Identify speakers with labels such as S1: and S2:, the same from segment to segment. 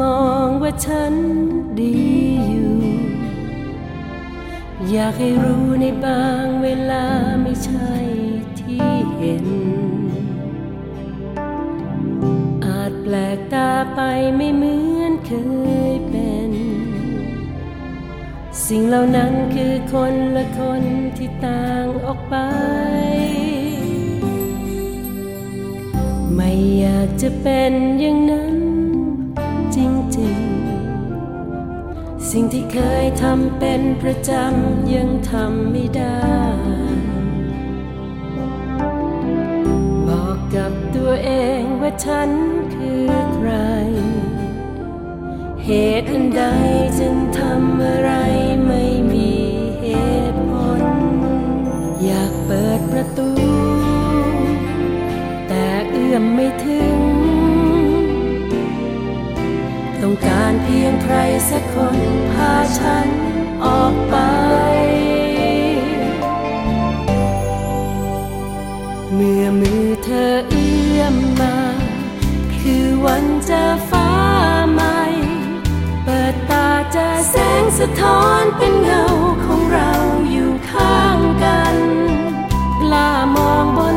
S1: มองว่าฉันดีอยู่ อยากให้รู้ในบางเวลาไม่ใช่ที่เห็น อาจแปลกตาไปไม่เหมือนเคยเป็น สิ่งเหล่านั้นคือคนละคนที่ต่างออกไปไม่อยากจะเป็นอย่างนั้น สิ่งที่เคยทำเป็นประจำยังทำไม่ได้ บอกกับตัวเองว่าฉันคือใคร เหตุอันใดจึงทำอะไรไม่มีเหตุผล อยากเปิดประตู แต่เอื้อมไม่ถึง ต้องการเพียงใครสักคน เธอเอื้อมมา คือวันจะฟ้าใหม่ เปิดตาจะแสงสะท้อนเป็นเงาของเราอยู่ข้างกัน กล้ามองบน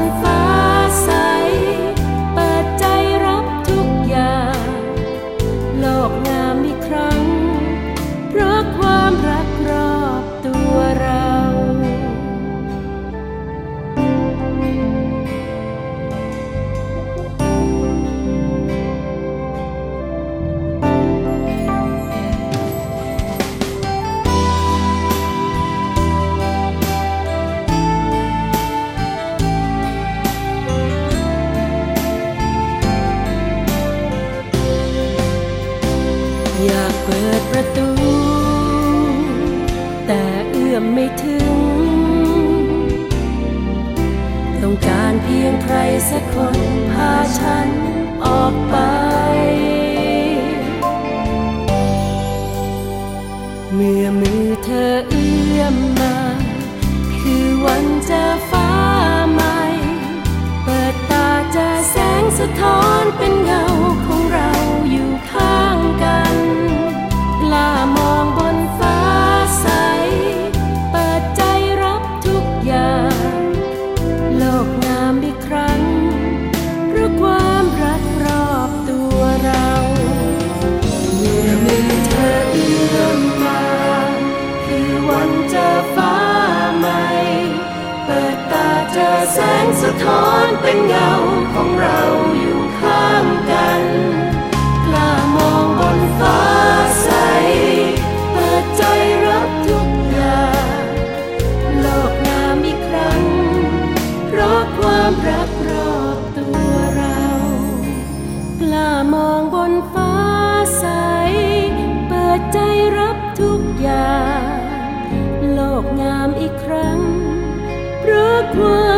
S1: ประตู แต่เอื้อมไม่ถึง ต้องการเพียงใครสักคนพาฉันออกไป เมื่อมือเธอเอื้อมมา คือวันจะฟ้าใหม่ เปิดตาเจะแสงสะท้อนเป็นเงา แสงสะท้อนเป็นเงาของเราอยู่ข้างกัน กล้ามองบนฟ้าใส เปิดใจรับทุกอย่าง โลกงามอีกครั้ง เพราะความรักรอบตัวเรา กล้ามองบนฟ้าใส เปิดใจรับทุกอย่าง โลกงามอีกครั้ง เพราะความ